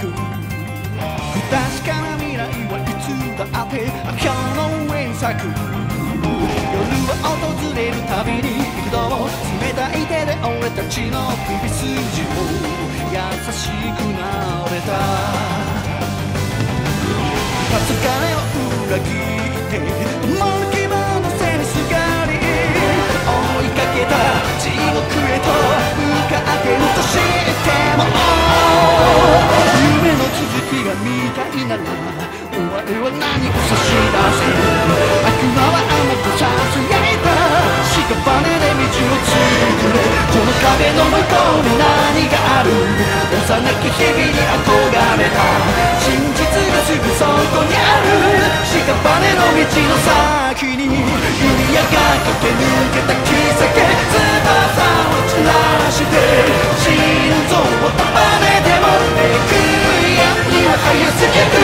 く。不確かな未来はいつだって今日の上に咲く夜は訪れるたびに幾度も冷たい手で俺たちの首筋を優しくなれた一発金を裏切っては何を差し出す悪魔はあの子さつやいた屍で道を作れこの壁の向こうに何がある幼き日々に憧れた真実がすぐそこにある屍の道の先に弓矢が駆け抜けた奇跡翼を散らして心臓を束ねてもめく闇は早すぎる？